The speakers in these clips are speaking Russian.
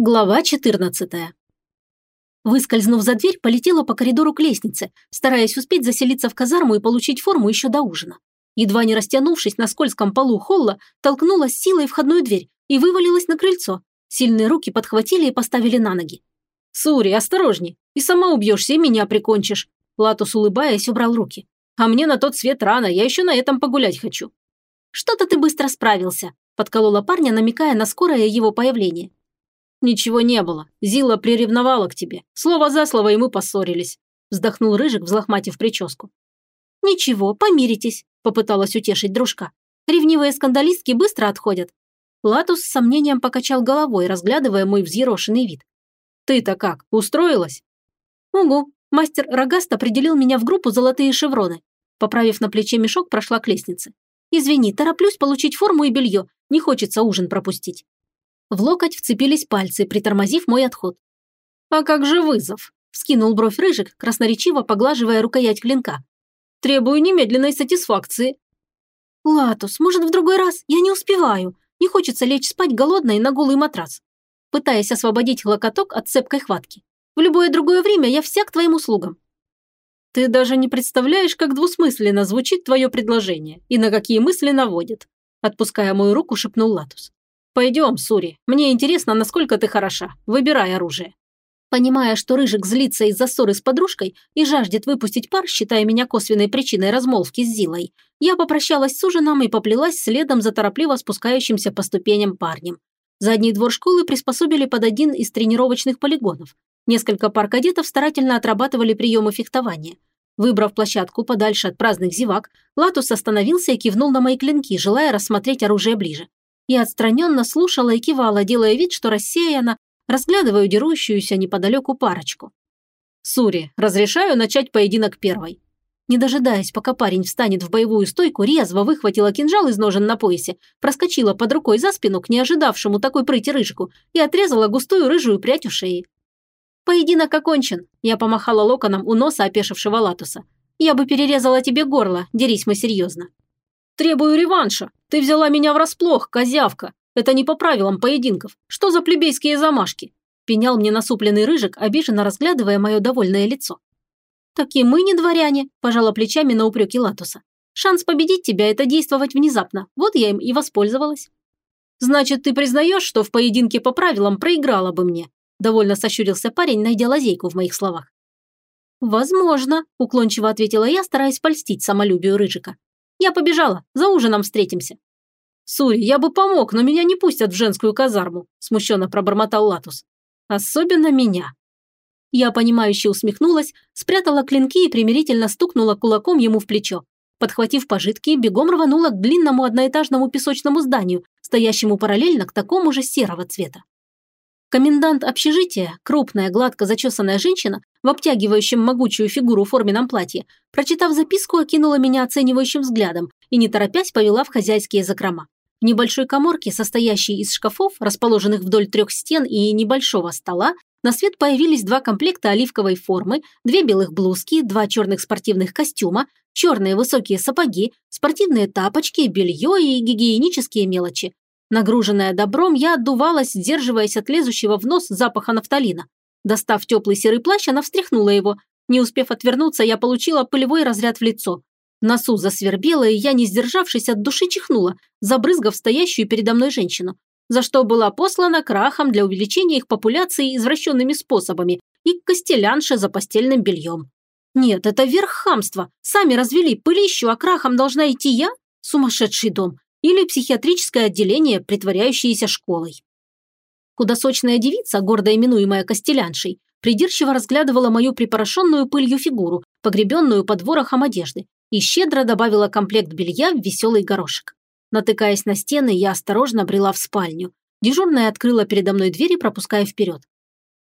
Глава 14. Выскользнув за дверь, полетела по коридору к лестнице, стараясь успеть заселиться в казарму и получить форму еще до ужина. Едва не растянувшись на скользком полу холла, толкнула с силой входную дверь и вывалилась на крыльцо. Сильные руки подхватили и поставили на ноги. «Сури, осторожней, и сама убьешься, и меня прикончишь!» Латус, улыбаясь, убрал руки. «А мне на тот свет рано, я еще на этом погулять хочу». «Что-то ты быстро справился», – подколола парня, намекая на скорое его появление. «Ничего не было. Зила приревновала к тебе. Слово за слово, и мы поссорились», – вздохнул Рыжик, взлохматив прическу. «Ничего, помиритесь», – попыталась утешить дружка. «Ревнивые скандалистки быстро отходят». Латус с сомнением покачал головой, разглядывая мой взъерошенный вид. «Ты-то как, устроилась?» «Угу, мастер Рогаст определил меня в группу «Золотые шевроны». Поправив на плече мешок, прошла к лестнице. «Извини, тороплюсь получить форму и белье. Не хочется ужин пропустить». В локоть вцепились пальцы, притормозив мой отход. «А как же вызов?» – скинул бровь Рыжик, красноречиво поглаживая рукоять клинка. «Требую немедленной сатисфакции». «Латус, может, в другой раз? Я не успеваю. Не хочется лечь спать голодной на голый матрас». Пытаясь освободить локоток от цепкой хватки. «В любое другое время я вся к твоим услугам». «Ты даже не представляешь, как двусмысленно звучит твое предложение и на какие мысли наводит», отпуская мою руку, шепнул Латус. «Пойдем, Сури. Мне интересно, насколько ты хороша. Выбирай оружие». Понимая, что Рыжик злится из-за ссоры с подружкой и жаждет выпустить пар, считая меня косвенной причиной размолвки с Зилой, я попрощалась с ужином и поплелась следом за торопливо спускающимся по ступеням парнем. Задний двор школы приспособили под один из тренировочных полигонов. Несколько пар кадетов старательно отрабатывали приемы фехтования. Выбрав площадку подальше от праздных зевак, Латус остановился и кивнул на мои клинки, желая рассмотреть оружие ближе. Я отстраненно слушала и кивала, делая вид, что рассеяна, разглядываю дерущуюся неподалеку парочку. «Сури, разрешаю начать поединок первой». Не дожидаясь, пока парень встанет в боевую стойку, резво выхватила кинжал из ножен на поясе, проскочила под рукой за спину к неожидавшему такой прыти рыжику и отрезала густую рыжую прядь у шеи. «Поединок окончен», – я помахала локоном у носа опешившего Латуса. «Я бы перерезала тебе горло, дерись мы серьезно». «Требую реванша. Ты взяла меня врасплох, козявка. Это не по правилам поединков. Что за плебейские замашки?» Пенял мне насупленный рыжик, обиженно разглядывая мое довольное лицо. «Так и мы не дворяне», – пожала плечами на упреки Латуса. «Шанс победить тебя – это действовать внезапно. Вот я им и воспользовалась». «Значит, ты признаешь, что в поединке по правилам проиграла бы мне?» – довольно сощурился парень, найдя лазейку в моих словах. «Возможно», – уклончиво ответила я, стараясь польстить самолюбию Рыжика. Я побежала. За ужином встретимся». «Сури, я бы помог, но меня не пустят в женскую казарму», смущенно пробормотал Латус. «Особенно меня». Я, понимающе усмехнулась, спрятала клинки и примирительно стукнула кулаком ему в плечо. Подхватив пожитки, бегом рванула к длинному одноэтажному песочному зданию, стоящему параллельно к такому же серого цвета. Комендант общежития, крупная, гладко зачесанная женщина, в обтягивающем могучую фигуру форменном платье, прочитав записку, окинула меня оценивающим взглядом и, не торопясь, повела в хозяйские закрома. В небольшой коморке, состоящей из шкафов, расположенных вдоль трех стен и небольшого стола, на свет появились два комплекта оливковой формы, две белых блузки, два черных спортивных костюма, черные высокие сапоги, спортивные тапочки, белье и гигиенические мелочи, Нагруженная добром, я отдувалась, сдерживаясь от лезущего в нос запаха нафталина. Достав теплый серый плащ, она встряхнула его. Не успев отвернуться, я получила пылевой разряд в лицо. Носу засвербело, и я, не сдержавшись от души, чихнула, забрызгав стоящую передо мной женщину, за что была послана крахом для увеличения их популяции извращенными способами и к костелянше за постельным бельем. Нет, это верх хамства. Сами развели пылищу, а крахом должна идти я? Сумасшедший дом или психиатрическое отделение, притворяющееся школой. Худосочная девица, гордо именуемая Костеляншей, придирчиво разглядывала мою припорошенную пылью фигуру, погребенную под ворохом одежды, и щедро добавила комплект белья в веселый горошек. Натыкаясь на стены, я осторожно брела в спальню. Дежурная открыла передо мной двери, пропуская вперед.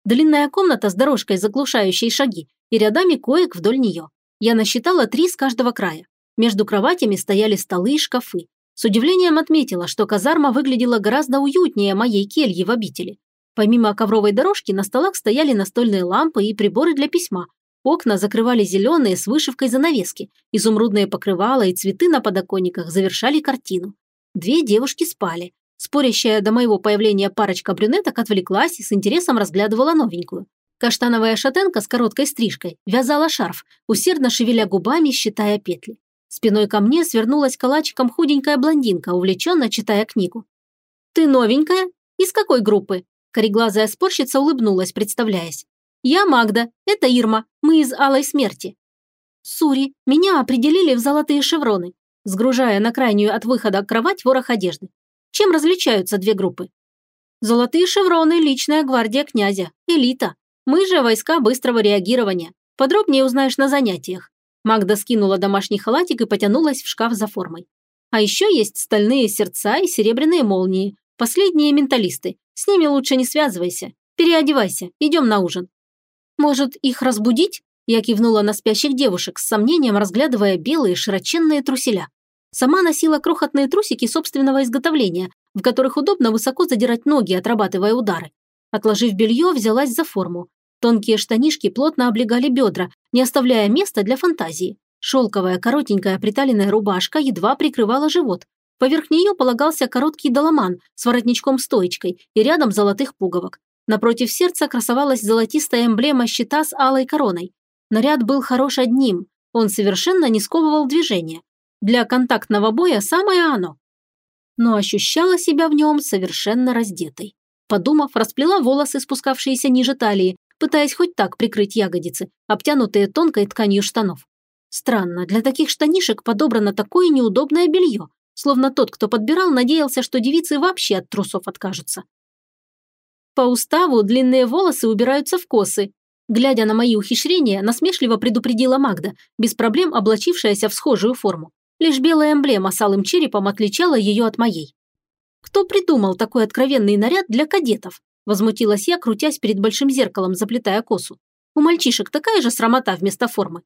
Длинная комната с дорожкой, заглушающей шаги, и рядами коек вдоль нее. Я насчитала три с каждого края. Между кроватями стояли столы и шкафы. С удивлением отметила, что казарма выглядела гораздо уютнее моей кельи в обители. Помимо ковровой дорожки на столах стояли настольные лампы и приборы для письма. Окна закрывали зеленые с вышивкой занавески, изумрудные покрывала и цветы на подоконниках завершали картину. Две девушки спали. Спорящая до моего появления парочка брюнеток отвлеклась и с интересом разглядывала новенькую. Каштановая шатенка с короткой стрижкой вязала шарф, усердно шевеля губами, считая петли. Спиной ко мне свернулась калачиком худенькая блондинка, увлеченно читая книгу. «Ты новенькая? Из какой группы?» Кореглазая спорщица улыбнулась, представляясь. «Я Магда, это Ирма, мы из Алой Смерти». «Сури, меня определили в золотые шевроны», сгружая на крайнюю от выхода кровать ворох одежды. Чем различаются две группы? Золотые шевроны – личная гвардия князя, элита. Мы же войска быстрого реагирования. Подробнее узнаешь на занятиях. Магда скинула домашний халатик и потянулась в шкаф за формой. А еще есть стальные сердца и серебряные молнии. Последние менталисты. С ними лучше не связывайся. Переодевайся, идем на ужин. Может, их разбудить? Я кивнула на спящих девушек, с сомнением разглядывая белые широченные труселя. Сама носила крохотные трусики собственного изготовления, в которых удобно высоко задирать ноги, отрабатывая удары. Отложив белье, взялась за форму. Тонкие штанишки плотно облегали бедра, не оставляя места для фантазии. Шелковая коротенькая приталенная рубашка едва прикрывала живот. Поверх нее полагался короткий доломан с воротничком-стоечкой и рядом золотых пуговок. Напротив сердца красовалась золотистая эмблема щита с алой короной. Наряд был хорош одним, он совершенно не сковывал движения. Для контактного боя самое оно. Но ощущала себя в нем совершенно раздетой. Подумав, расплела волосы, спускавшиеся ниже талии, пытаясь хоть так прикрыть ягодицы, обтянутые тонкой тканью штанов. Странно, для таких штанишек подобрано такое неудобное белье, словно тот, кто подбирал, надеялся, что девицы вообще от трусов откажутся. По уставу длинные волосы убираются в косы. Глядя на мои ухищрения, насмешливо предупредила Магда, без проблем облачившаяся в схожую форму. Лишь белая эмблема с алым черепом отличала ее от моей. «Кто придумал такой откровенный наряд для кадетов?» Возмутилась я, крутясь перед большим зеркалом, заплетая косу. «У мальчишек такая же срамота вместо формы».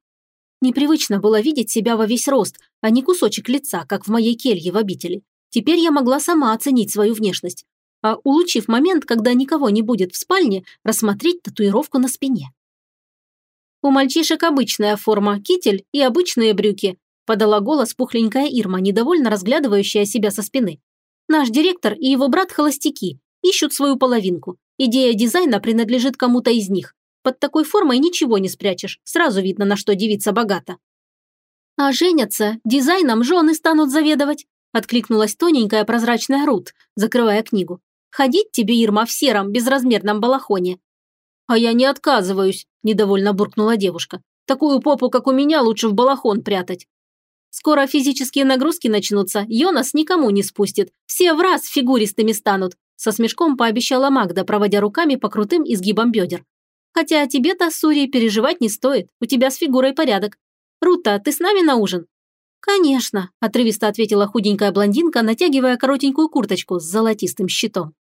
Непривычно было видеть себя во весь рост, а не кусочек лица, как в моей келье в обители. Теперь я могла сама оценить свою внешность, а улучив момент, когда никого не будет в спальне, рассмотреть татуировку на спине. У мальчишек обычная форма, китель и обычные брюки, подала голос пухленькая Ирма, недовольно разглядывающая себя со спины. Наш директор и его брат холостяки, ищут свою половинку. Идея дизайна принадлежит кому-то из них. Под такой формой ничего не спрячешь, сразу видно, на что девица богата. А женятся, дизайном жены станут заведовать, откликнулась тоненькая прозрачная Рут, закрывая книгу. Ходить тебе, Ирма, в сером, безразмерном балахоне. А я не отказываюсь, недовольно буркнула девушка. Такую попу, как у меня, лучше в балахон прятать. Скоро физические нагрузки начнутся, Йонас никому не спустит. Все в раз фигуристыми станут», – со смешком пообещала Магда, проводя руками по крутым изгибам бедер. «Хотя тебе-то, Сури, переживать не стоит, у тебя с фигурой порядок. Рута, ты с нами на ужин?» «Конечно», – отрывисто ответила худенькая блондинка, натягивая коротенькую курточку с золотистым щитом.